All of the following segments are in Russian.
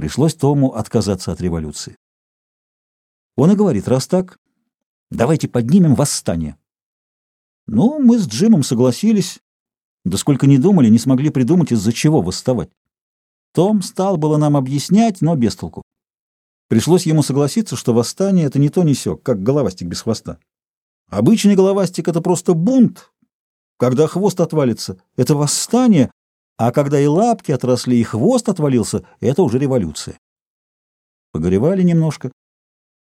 Пришлось Тому отказаться от революции. Он и говорит, раз так, давайте поднимем восстание. Ну, мы с Джимом согласились, да сколько не думали, не смогли придумать, из-за чего восставать. Том стал было нам объяснять, но без толку. Пришлось ему согласиться, что восстание — это не то не сё, как головастик без хвоста. Обычный головастик — это просто бунт. Когда хвост отвалится — это восстание, а когда и лапки отросли, и хвост отвалился — это уже революция. Погоревали немножко,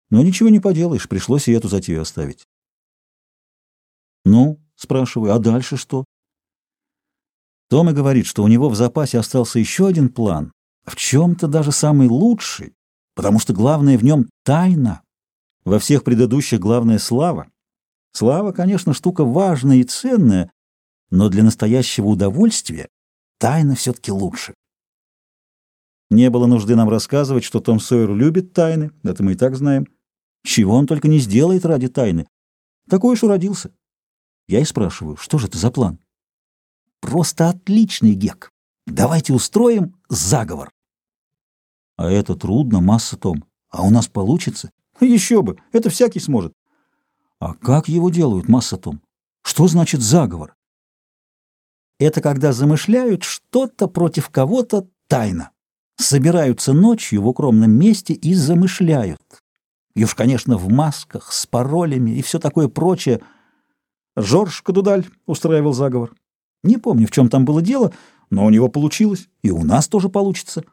но ничего не поделаешь, пришлось и эту затею оставить. «Ну?» — спрашиваю, «а дальше что?» Том и говорит, что у него в запасе остался еще один план, в чем-то даже самый лучший, потому что главное в нем — тайна. Во всех предыдущих главное — слава. Слава, конечно, штука важная и ценная, но для настоящего удовольствия тайна все-таки лучше. Не было нужды нам рассказывать, что Том Сойер любит тайны, это мы и так знаем. Чего он только не сделает ради тайны. Такой уж уродился. Я и спрашиваю, что же это за план? Просто отличный гек. Давайте устроим заговор. А это трудно, масса том. А у нас получится? Еще бы, это всякий сможет. А как его делают, масса том? Что значит заговор? Это когда замышляют что-то против кого-то тайно. Собираются ночью в укромном месте и замышляют. И уж, конечно, в масках, с паролями и все такое прочее. Жорж Кадудаль устраивал заговор. Не помню, в чем там было дело, но у него получилось, и у нас тоже получится.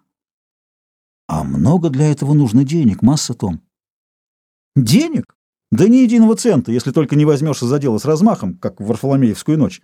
А много для этого нужно денег, масса том. Денег? Да ни единого цента, если только не возьмешься за дело с размахом, как в Варфоломеевскую ночь.